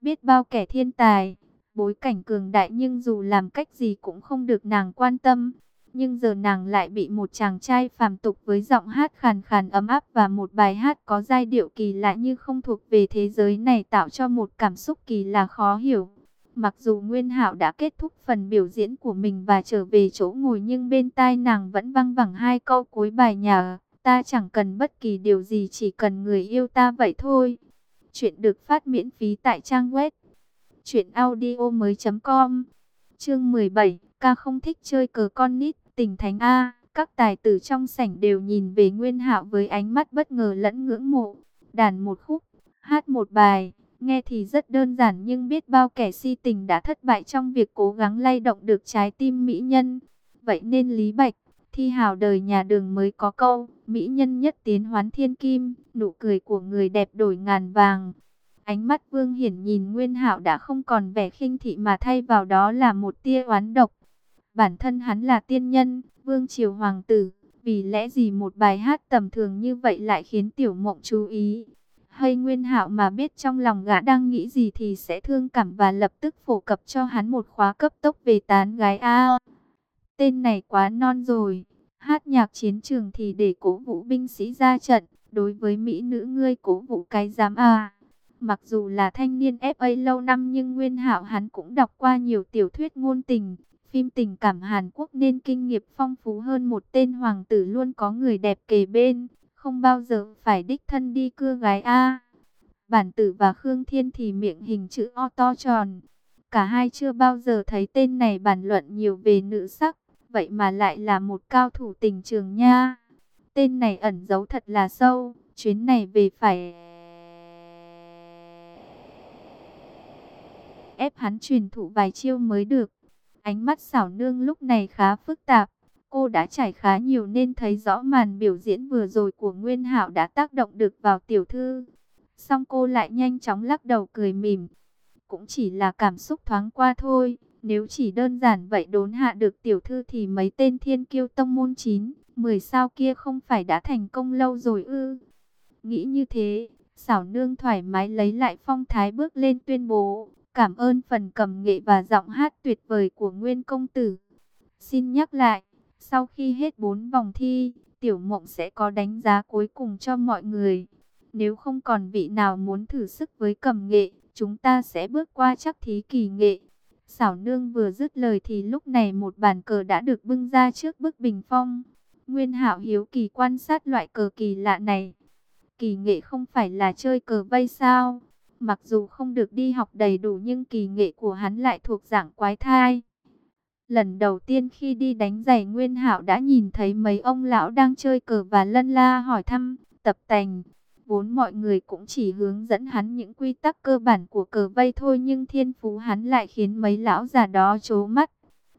A: Biết bao kẻ thiên tài, bối cảnh cường đại nhưng dù làm cách gì cũng không được nàng quan tâm. Nhưng giờ nàng lại bị một chàng trai phàm tục với giọng hát khàn khàn ấm áp và một bài hát có giai điệu kỳ lạ như không thuộc về thế giới này tạo cho một cảm xúc kỳ lạ khó hiểu. Mặc dù Nguyên Hạo đã kết thúc phần biểu diễn của mình và trở về chỗ ngồi nhưng bên tai nàng vẫn văng vẳng hai câu cuối bài nhà. Ta chẳng cần bất kỳ điều gì chỉ cần người yêu ta vậy thôi. Chuyện được phát miễn phí tại trang web truyệnaudiomoi.com. Chương 17, ca không thích chơi cờ con nít, Tình thánh a. Các tài tử trong sảnh đều nhìn về Nguyên Hạo với ánh mắt bất ngờ lẫn ngưỡng mộ. Đàn một khúc, hát một bài, nghe thì rất đơn giản nhưng biết bao kẻ si tình đã thất bại trong việc cố gắng lay động được trái tim mỹ nhân. Vậy nên Lý Bạch, thi hào đời nhà đường mới có câu, mỹ nhân nhất tiến hoán thiên kim, nụ cười của người đẹp đổi ngàn vàng. Ánh mắt Vương Hiển nhìn Nguyên Hạo đã không còn vẻ khinh thị mà thay vào đó là một tia oán độc. Bản thân hắn là tiên nhân, Vương Triều Hoàng tử, vì lẽ gì một bài hát tầm thường như vậy lại khiến Tiểu Mộng chú ý. Hay Nguyên Hạo mà biết trong lòng gã đang nghĩ gì thì sẽ thương cảm và lập tức phổ cập cho hắn một khóa cấp tốc về tán gái A. Tên này quá non rồi, hát nhạc chiến trường thì để cố vũ binh sĩ ra trận, đối với mỹ nữ ngươi cố vũ cái giám A. Mặc dù là thanh niên FA lâu năm nhưng Nguyên Hạo hắn cũng đọc qua nhiều tiểu thuyết ngôn tình, phim tình cảm Hàn Quốc nên kinh nghiệm phong phú hơn một tên hoàng tử luôn có người đẹp kề bên, không bao giờ phải đích thân đi cưa gái A. Bản tử và Khương Thiên thì miệng hình chữ O to tròn. Cả hai chưa bao giờ thấy tên này bàn luận nhiều về nữ sắc, vậy mà lại là một cao thủ tình trường nha. Tên này ẩn giấu thật là sâu, chuyến này về phải... ép hắn truyền thụ vài chiêu mới được. Ánh mắt xảo nương lúc này khá phức tạp. Cô đã trải khá nhiều nên thấy rõ màn biểu diễn vừa rồi của Nguyên Hạo đã tác động được vào tiểu thư. Xong cô lại nhanh chóng lắc đầu cười mỉm. Cũng chỉ là cảm xúc thoáng qua thôi. Nếu chỉ đơn giản vậy đốn hạ được tiểu thư thì mấy tên thiên kiêu tông môn 9, 10 sao kia không phải đã thành công lâu rồi ư. Nghĩ như thế, xảo nương thoải mái lấy lại phong thái bước lên tuyên bố. Cảm ơn phần cầm nghệ và giọng hát tuyệt vời của Nguyên Công Tử. Xin nhắc lại, sau khi hết 4 vòng thi, Tiểu Mộng sẽ có đánh giá cuối cùng cho mọi người. Nếu không còn vị nào muốn thử sức với cầm nghệ, chúng ta sẽ bước qua chắc thí kỳ nghệ. Xảo nương vừa dứt lời thì lúc này một bàn cờ đã được bưng ra trước bức bình phong. Nguyên hạo hiếu kỳ quan sát loại cờ kỳ lạ này. Kỳ nghệ không phải là chơi cờ vây sao? Mặc dù không được đi học đầy đủ nhưng kỳ nghệ của hắn lại thuộc dạng quái thai. Lần đầu tiên khi đi đánh giày Nguyên Hạo đã nhìn thấy mấy ông lão đang chơi cờ và lân la hỏi thăm, tập tành. Vốn mọi người cũng chỉ hướng dẫn hắn những quy tắc cơ bản của cờ vây thôi nhưng thiên phú hắn lại khiến mấy lão già đó chố mắt.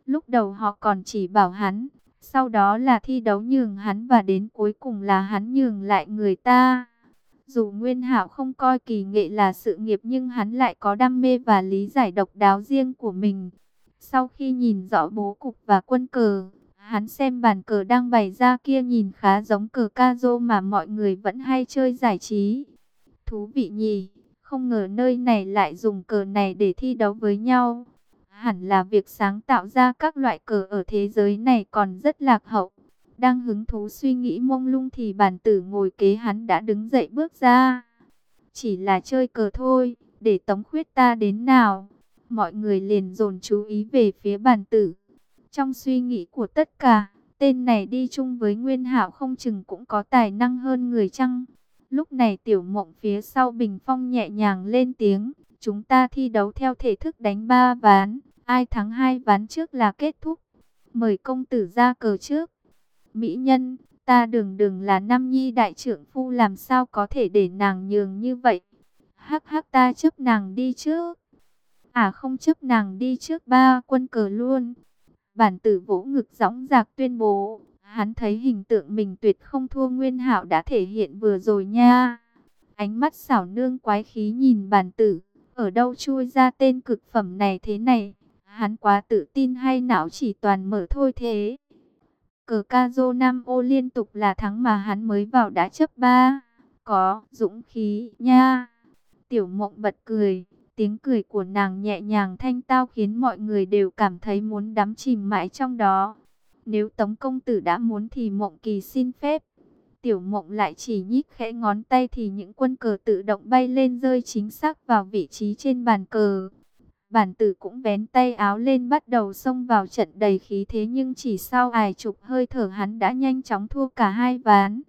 A: Lúc đầu họ còn chỉ bảo hắn, sau đó là thi đấu nhường hắn và đến cuối cùng là hắn nhường lại người ta. Dù Nguyên Hạo không coi kỳ nghệ là sự nghiệp nhưng hắn lại có đam mê và lý giải độc đáo riêng của mình. Sau khi nhìn rõ bố cục và quân cờ, hắn xem bàn cờ đang bày ra kia nhìn khá giống cờ ca rô mà mọi người vẫn hay chơi giải trí. Thú vị nhỉ, không ngờ nơi này lại dùng cờ này để thi đấu với nhau. Hẳn là việc sáng tạo ra các loại cờ ở thế giới này còn rất lạc hậu. Đang hứng thú suy nghĩ mông lung thì bản tử ngồi kế hắn đã đứng dậy bước ra. Chỉ là chơi cờ thôi, để tống khuyết ta đến nào. Mọi người liền dồn chú ý về phía bản tử. Trong suy nghĩ của tất cả, tên này đi chung với Nguyên Hạo không chừng cũng có tài năng hơn người chăng. Lúc này tiểu mộng phía sau bình phong nhẹ nhàng lên tiếng. Chúng ta thi đấu theo thể thức đánh ba ván. Ai thắng hai ván trước là kết thúc. Mời công tử ra cờ trước. Mỹ nhân, ta đường đường là nam nhi đại trưởng phu làm sao có thể để nàng nhường như vậy. Hắc hắc ta chấp nàng đi trước. À không chấp nàng đi trước ba quân cờ luôn. Bản tử vỗ ngực gióng giạc tuyên bố. Hắn thấy hình tượng mình tuyệt không thua Nguyên hảo đã thể hiện vừa rồi nha. Ánh mắt xảo nương quái khí nhìn bản tử. Ở đâu chui ra tên cực phẩm này thế này? Hắn quá tự tin hay não chỉ toàn mở thôi thế? Cờ ca dô Nam ô liên tục là thắng mà hắn mới vào đã chấp ba. Có, dũng khí, nha. Tiểu mộng bật cười. Tiếng cười của nàng nhẹ nhàng thanh tao khiến mọi người đều cảm thấy muốn đắm chìm mãi trong đó. Nếu Tống Công Tử đã muốn thì mộng kỳ xin phép. Tiểu mộng lại chỉ nhích khẽ ngón tay thì những quân cờ tự động bay lên rơi chính xác vào vị trí trên bàn cờ. Bản tử cũng vén tay áo lên bắt đầu xông vào trận đầy khí thế nhưng chỉ sau ài chục hơi thở hắn đã nhanh chóng thua cả hai ván.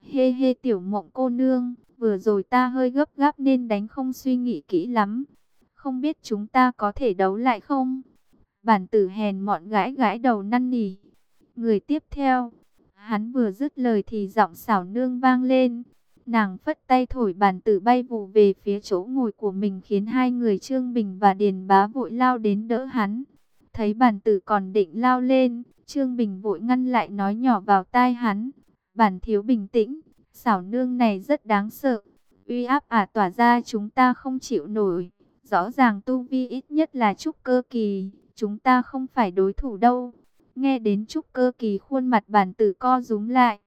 A: Hê hê tiểu mộng cô nương, vừa rồi ta hơi gấp gáp nên đánh không suy nghĩ kỹ lắm. Không biết chúng ta có thể đấu lại không? Bản tử hèn mọn gãi gãi đầu năn nỉ. Người tiếp theo, hắn vừa dứt lời thì giọng xảo nương vang lên. Nàng phất tay thổi bàn tử bay vụ về phía chỗ ngồi của mình khiến hai người Trương Bình và Điền Bá vội lao đến đỡ hắn. Thấy bàn tử còn định lao lên, Trương Bình vội ngăn lại nói nhỏ vào tai hắn. Bản thiếu bình tĩnh, xảo nương này rất đáng sợ. Uy áp ả tỏa ra chúng ta không chịu nổi. Rõ ràng tu vi ít nhất là trúc cơ kỳ, chúng ta không phải đối thủ đâu. Nghe đến trúc cơ kỳ khuôn mặt bản tử co rúm lại.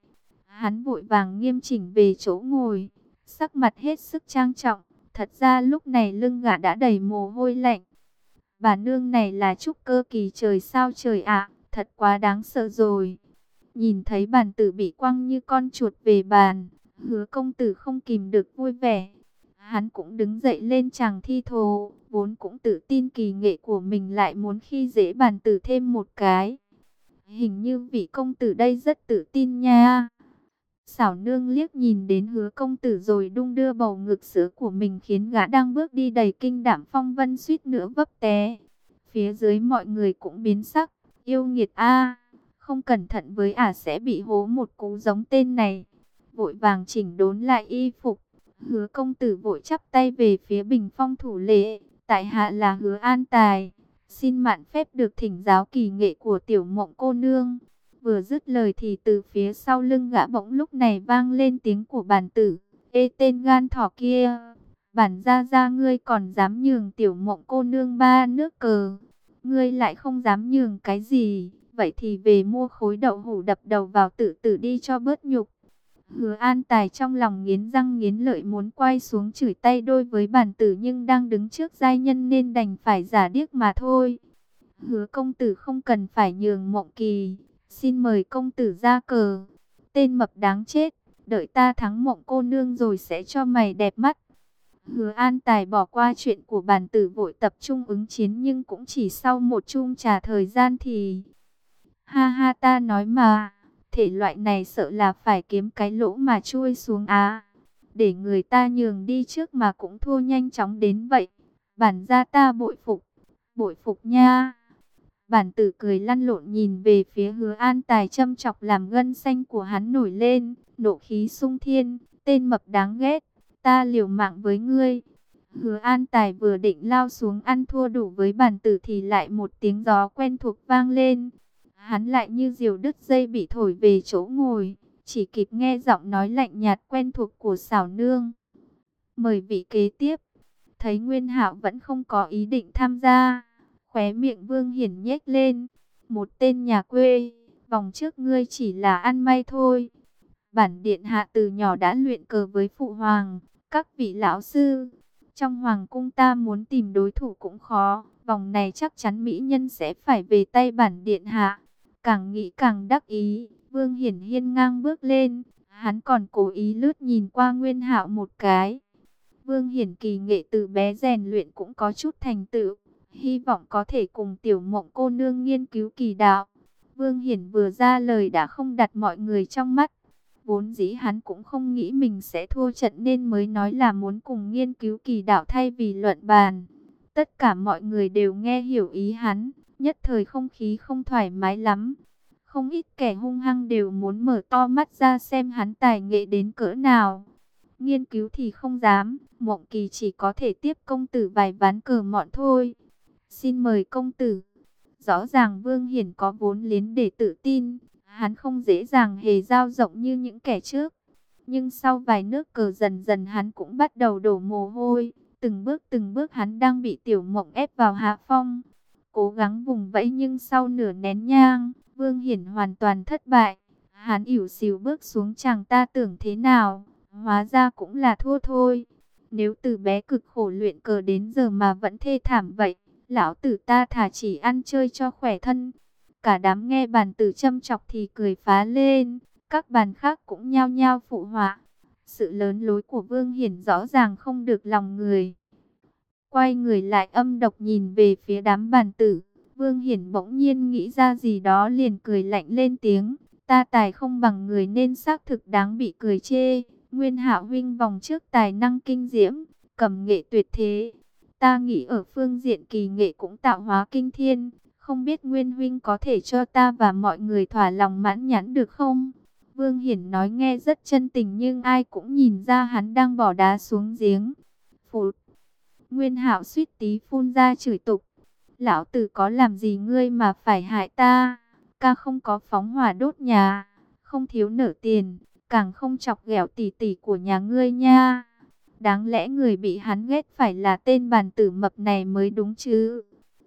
A: Hắn vội vàng nghiêm chỉnh về chỗ ngồi, sắc mặt hết sức trang trọng. Thật ra lúc này lưng gã đã đầy mồ hôi lạnh. Bà nương này là trúc cơ kỳ trời sao trời ạ, thật quá đáng sợ rồi. Nhìn thấy bàn tử bị quăng như con chuột về bàn, hứa công tử không kìm được vui vẻ. Hắn cũng đứng dậy lên chàng thi thồ, vốn cũng tự tin kỳ nghệ của mình lại muốn khi dễ bàn tử thêm một cái. Hình như vị công tử đây rất tự tin nha. Xảo nương liếc nhìn đến hứa công tử rồi đung đưa bầu ngực sữa của mình khiến gã đang bước đi đầy kinh đảm phong vân suýt nữa vấp té. Phía dưới mọi người cũng biến sắc, yêu nghiệt a không cẩn thận với ả sẽ bị hố một cú giống tên này. Vội vàng chỉnh đốn lại y phục, hứa công tử vội chắp tay về phía bình phong thủ lệ, tại hạ là hứa an tài. Xin mạn phép được thỉnh giáo kỳ nghệ của tiểu mộng cô nương. Vừa dứt lời thì từ phía sau lưng gã bỗng lúc này vang lên tiếng của bản tử. Ê tên gan thỏ kia, bản ra ra ngươi còn dám nhường tiểu mộng cô nương ba nước cờ. Ngươi lại không dám nhường cái gì, vậy thì về mua khối đậu hủ đập đầu vào tự tử đi cho bớt nhục. Hứa an tài trong lòng nghiến răng nghiến lợi muốn quay xuống chửi tay đôi với bản tử nhưng đang đứng trước giai nhân nên đành phải giả điếc mà thôi. Hứa công tử không cần phải nhường mộng kỳ, Xin mời công tử ra cờ. Tên mập đáng chết. đợi ta thắng mộng cô nương rồi sẽ cho mày đẹp mắt. Hứa An Tài bỏ qua chuyện của bản tử vội tập trung ứng chiến nhưng cũng chỉ sau một chung trà thời gian thì... Ha ha ta nói mà, thể loại này sợ là phải kiếm cái lỗ mà chui xuống á. Để người ta nhường đi trước mà cũng thua nhanh chóng đến vậy. Bản ra ta bội phục, bội phục nha. Bản tử cười lăn lộn nhìn về phía hứa an tài châm chọc làm gân xanh của hắn nổi lên, nộ khí sung thiên, tên mập đáng ghét, ta liều mạng với ngươi. Hứa an tài vừa định lao xuống ăn thua đủ với bản tử thì lại một tiếng gió quen thuộc vang lên. Hắn lại như diều đứt dây bị thổi về chỗ ngồi, chỉ kịp nghe giọng nói lạnh nhạt quen thuộc của xảo nương. Mời vị kế tiếp, thấy Nguyên hạo vẫn không có ý định tham gia Khóe miệng Vương Hiển nhếch lên. Một tên nhà quê, vòng trước ngươi chỉ là ăn may thôi. Bản điện hạ từ nhỏ đã luyện cờ với phụ hoàng, các vị lão sư. Trong hoàng cung ta muốn tìm đối thủ cũng khó, vòng này chắc chắn mỹ nhân sẽ phải về tay bản điện hạ. Càng nghĩ càng đắc ý, Vương Hiển hiên ngang bước lên, hắn còn cố ý lướt nhìn qua Nguyên Hạo một cái. Vương Hiển kỳ nghệ từ bé rèn luyện cũng có chút thành tựu, hy vọng có thể cùng tiểu mộng cô nương nghiên cứu kỳ đạo. Vương Hiển vừa ra lời đã không đặt mọi người trong mắt. Vốn dĩ hắn cũng không nghĩ mình sẽ thua trận nên mới nói là muốn cùng nghiên cứu kỳ đạo thay vì luận bàn. Tất cả mọi người đều nghe hiểu ý hắn, nhất thời không khí không thoải mái lắm. Không ít kẻ hung hăng đều muốn mở to mắt ra xem hắn tài nghệ đến cỡ nào. Nghiên cứu thì không dám, mộng kỳ chỉ có thể tiếp công tử vài ván cờ mọn thôi. Xin mời công tử. Rõ ràng Vương Hiển có vốn liếng để tự tin. Hắn không dễ dàng hề giao rộng như những kẻ trước. Nhưng sau vài nước cờ dần dần hắn cũng bắt đầu đổ mồ hôi. Từng bước từng bước hắn đang bị tiểu mộng ép vào hạ phong. Cố gắng vùng vẫy nhưng sau nửa nén nhang, Vương Hiển hoàn toàn thất bại. Hắn ỉu xìu bước xuống chàng ta tưởng thế nào, hóa ra cũng là thua thôi. Nếu từ bé cực khổ luyện cờ đến giờ mà vẫn thê thảm vậy, lão tử ta thả chỉ ăn chơi cho khỏe thân. Cả đám nghe bàn tử châm chọc thì cười phá lên, các bàn khác cũng nhao nhao phụ họa. Sự lớn lối của Vương Hiển rõ ràng không được lòng người. Quay người lại âm độc nhìn về phía đám bàn tử. Vương Hiển bỗng nhiên nghĩ ra gì đó liền cười lạnh lên tiếng. Ta tài không bằng người nên xác thực đáng bị cười chê. Nguyên Hạo huynh vòng trước tài năng kinh diễm, cầm nghệ tuyệt thế, Ta nghĩ ở phương diện kỳ nghệ cũng tạo hóa kinh thiên, không biết Nguyên Huynh có thể cho ta và mọi người thỏa lòng mãn nhãn được không? Vương Hiển nói nghe rất chân tình nhưng ai cũng nhìn ra hắn đang bỏ đá xuống giếng. Phụt! Nguyên Hạo suýt tí phun ra chửi tục. Lão tử có làm gì ngươi mà phải hại ta? Ca không có phóng hỏa đốt nhà, không thiếu nợ tiền, càng không chọc ghẹo tỷ tỷ của nhà ngươi nha. Đáng lẽ người bị hắn ghét phải là tên bàn tử mập này mới đúng chứ.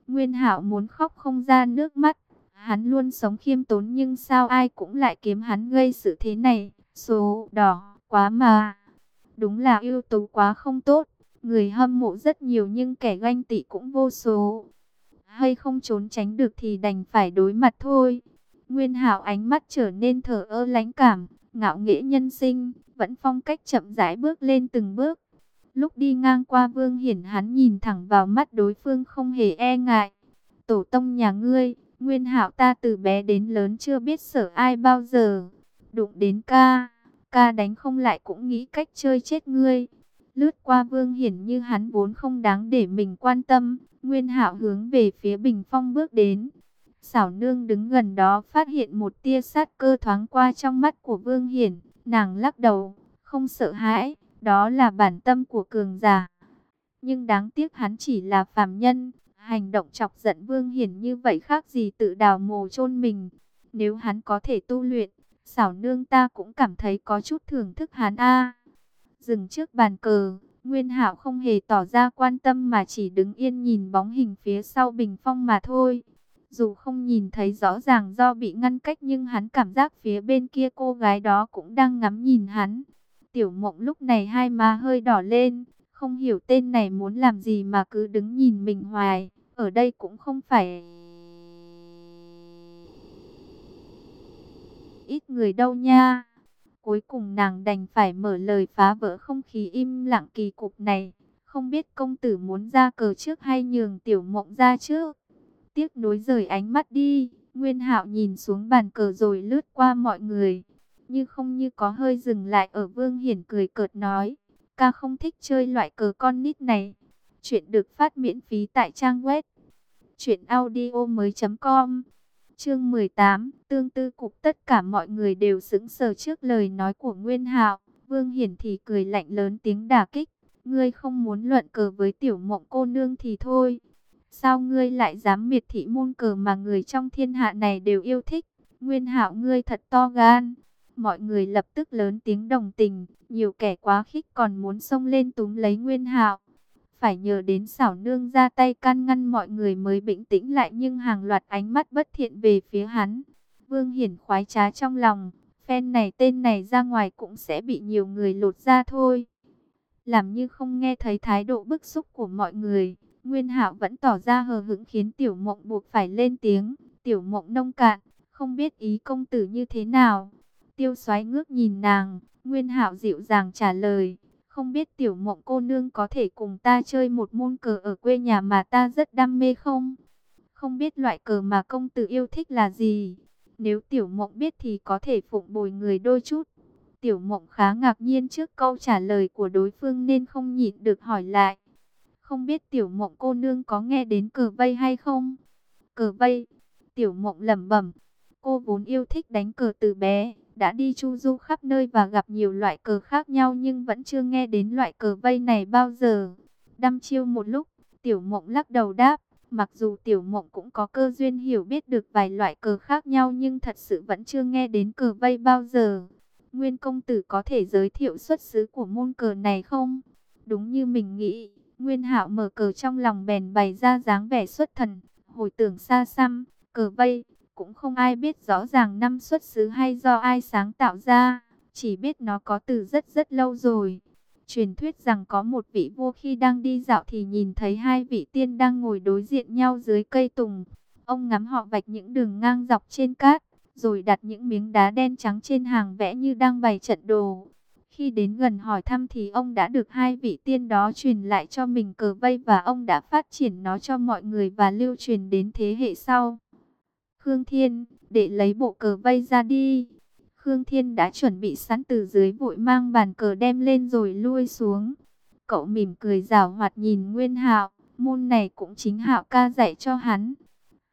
A: Nguyên Hạo muốn khóc không ra nước mắt. Hắn luôn sống khiêm tốn nhưng sao ai cũng lại kiếm hắn gây sự thế này. Số đỏ quá mà. Đúng là ưu tú quá không tốt. Người hâm mộ rất nhiều nhưng kẻ ganh tị cũng vô số. Hay không trốn tránh được thì đành phải đối mặt thôi. Nguyên Hạo ánh mắt trở nên thở ơ lãnh cảm, ngạo nghễ nhân sinh, vẫn phong cách chậm rãi bước lên từng bước. Lúc đi ngang qua Vương Hiển hắn nhìn thẳng vào mắt đối phương không hề e ngại. Tổ tông nhà ngươi, nguyên hạo ta từ bé đến lớn chưa biết sợ ai bao giờ. Đụng đến ca, ca đánh không lại cũng nghĩ cách chơi chết ngươi. Lướt qua Vương Hiển như hắn vốn không đáng để mình quan tâm. Nguyên hạo hướng về phía bình phong bước đến. Xảo nương đứng gần đó phát hiện một tia sát cơ thoáng qua trong mắt của Vương Hiển. Nàng lắc đầu, không sợ hãi, đó là bản tâm của cường giả. Nhưng đáng tiếc hắn chỉ là phàm nhân, hành động chọc giận Vương Hiển như vậy khác gì tự đào mồ chôn mình. Nếu hắn có thể tu luyện, xảo nương ta cũng cảm thấy có chút thưởng thức hắn a. Dừng trước bàn cờ, Nguyên Hạo không hề tỏ ra quan tâm mà chỉ đứng yên nhìn bóng hình phía sau bình phong mà thôi. Dù không nhìn thấy rõ ràng do bị ngăn cách nhưng hắn cảm giác phía bên kia cô gái đó cũng đang ngắm nhìn hắn. Tiểu mộng lúc này hai má hơi đỏ lên, không hiểu tên này muốn làm gì mà cứ đứng nhìn mình hoài, ở đây cũng không phải... Ít người đâu nha. Cuối cùng nàng đành phải mở lời phá vỡ không khí im lặng kỳ cục này. Không biết công tử muốn ra cờ trước hay nhường tiểu mộng ra trước. Tiếc nối rời ánh mắt đi, Nguyên hạo nhìn xuống bàn cờ rồi lướt qua mọi người. Như không như có hơi dừng lại ở Vương Hiển cười cợt nói. Ca không thích chơi loại cờ con nít này. Chuyện được phát miễn phí tại trang web. Chuyện audio mới.com Chương 18, tương tư cục tất cả mọi người đều sững sờ trước lời nói của Nguyên Hạo, Vương Hiển thì cười lạnh lớn tiếng đả kích, ngươi không muốn luận cờ với tiểu mộng cô nương thì thôi. Sao ngươi lại dám miệt thị môn cờ mà người trong thiên hạ này đều yêu thích? Nguyên Hạo ngươi thật to gan. Mọi người lập tức lớn tiếng đồng tình, nhiều kẻ quá khích còn muốn xông lên túm lấy Nguyên Hạo. Phải nhờ đến xảo nương ra tay can ngăn mọi người mới bình tĩnh lại nhưng hàng loạt ánh mắt bất thiện về phía hắn. Vương Hiển khoái trá trong lòng, phen này tên này ra ngoài cũng sẽ bị nhiều người lột ra thôi. Làm như không nghe thấy thái độ bức xúc của mọi người, Nguyên Hạo vẫn tỏ ra hờ hững khiến Tiểu Mộng buộc phải lên tiếng. Tiểu Mộng nông cạn, không biết ý công tử như thế nào. Tiêu Soái ngước nhìn nàng, Nguyên Hạo dịu dàng trả lời, không biết tiểu mộng cô nương có thể cùng ta chơi một môn cờ ở quê nhà mà ta rất đam mê không? Không biết loại cờ mà công tử yêu thích là gì? Nếu tiểu mộng biết thì có thể phụng bồi người đôi chút. Tiểu mộng khá ngạc nhiên trước câu trả lời của đối phương nên không nhịn được hỏi lại. Không biết tiểu mộng cô nương có nghe đến cờ vây hay không? Cờ vây, tiểu mộng lẩm bẩm. Cô vốn yêu thích đánh cờ từ bé, đã đi chu du khắp nơi và gặp nhiều loại cờ khác nhau nhưng vẫn chưa nghe đến loại cờ vây này bao giờ. Đăm chiêu một lúc, Tiểu Mộng lắc đầu đáp, mặc dù Tiểu Mộng cũng có cơ duyên hiểu biết được vài loại cờ khác nhau nhưng thật sự vẫn chưa nghe đến cờ vây bao giờ. Nguyên công tử có thể giới thiệu xuất xứ của môn cờ này không? Đúng như mình nghĩ, Nguyên Hạo mở cờ trong lòng bèn bày ra dáng vẻ xuất thần, hồi tưởng xa xăm, cờ vây, cũng không ai biết rõ ràng năm xuất xứ hay do ai sáng tạo ra, chỉ biết nó có từ rất rất lâu rồi. Truyền thuyết rằng có một vị vua khi đang đi dạo thì nhìn thấy hai vị tiên đang ngồi đối diện nhau dưới cây tùng. Ông ngắm họ vạch những đường ngang dọc trên cát, rồi đặt những miếng đá đen trắng trên hàng vẽ như đang bày trận đồ. Khi đến gần hỏi thăm thì ông đã được hai vị tiên đó truyền lại cho mình cờ vây và ông đã phát triển nó cho mọi người và lưu truyền đến thế hệ sau. Khương Thiên, để lấy bộ cờ vây ra đi. Khương Thiên đã chuẩn bị sẵn từ dưới vội mang bàn cờ đem lên rồi lui xuống. Cậu mỉm cười rào hoạt nhìn Nguyên Hạo, môn này cũng chính Hạo ca dạy cho hắn.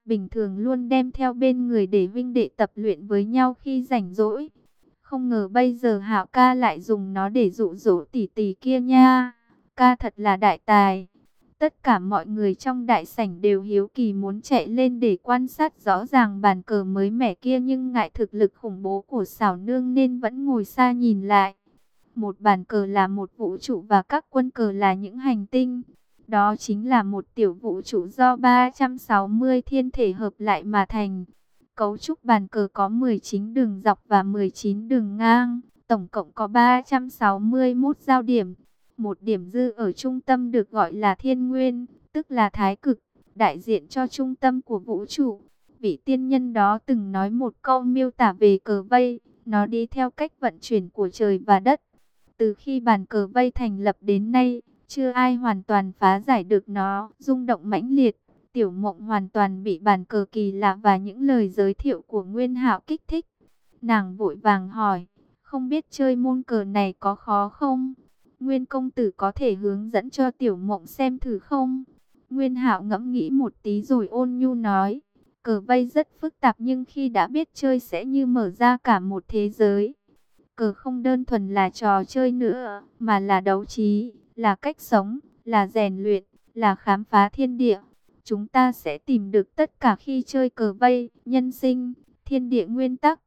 A: Bình thường luôn đem theo bên người để vinh đệ tập luyện với nhau khi rảnh rỗi. Không ngờ bây giờ Hạo ca lại dùng nó để dụ dỗ tỷ tỷ kia nha. Ca thật là đại tài. Tất cả mọi người trong đại sảnh đều hiếu kỳ muốn chạy lên để quan sát rõ ràng bàn cờ mới mẻ kia nhưng ngại thực lực khủng bố của xảo nương nên vẫn ngồi xa nhìn lại. Một bàn cờ là một vũ trụ và các quân cờ là những hành tinh. Đó chính là một tiểu vũ trụ do 360 thiên thể hợp lại mà thành. Cấu trúc bàn cờ có 19 đường dọc và 19 đường ngang, tổng cộng có 361 giao điểm. Một điểm dư ở trung tâm được gọi là thiên nguyên, tức là thái cực, đại diện cho trung tâm của vũ trụ. Vị tiên nhân đó từng nói một câu miêu tả về cờ vây, nó đi theo cách vận chuyển của trời và đất. Từ khi bàn cờ vây thành lập đến nay, chưa ai hoàn toàn phá giải được nó, rung động mãnh liệt. Tiểu mộng hoàn toàn bị bàn cờ kỳ lạ và những lời giới thiệu của Nguyên Hạo kích thích. Nàng vội vàng hỏi, không biết chơi môn cờ này có khó không? Nguyên công tử có thể hướng dẫn cho tiểu mộng xem thử không? Nguyên hạo ngẫm nghĩ một tí rồi ôn nhu nói. Cờ vây rất phức tạp nhưng khi đã biết chơi sẽ như mở ra cả một thế giới. Cờ không đơn thuần là trò chơi nữa, mà là đấu trí, là cách sống, là rèn luyện, là khám phá thiên địa. Chúng ta sẽ tìm được tất cả khi chơi cờ vây, nhân sinh, thiên địa nguyên tắc,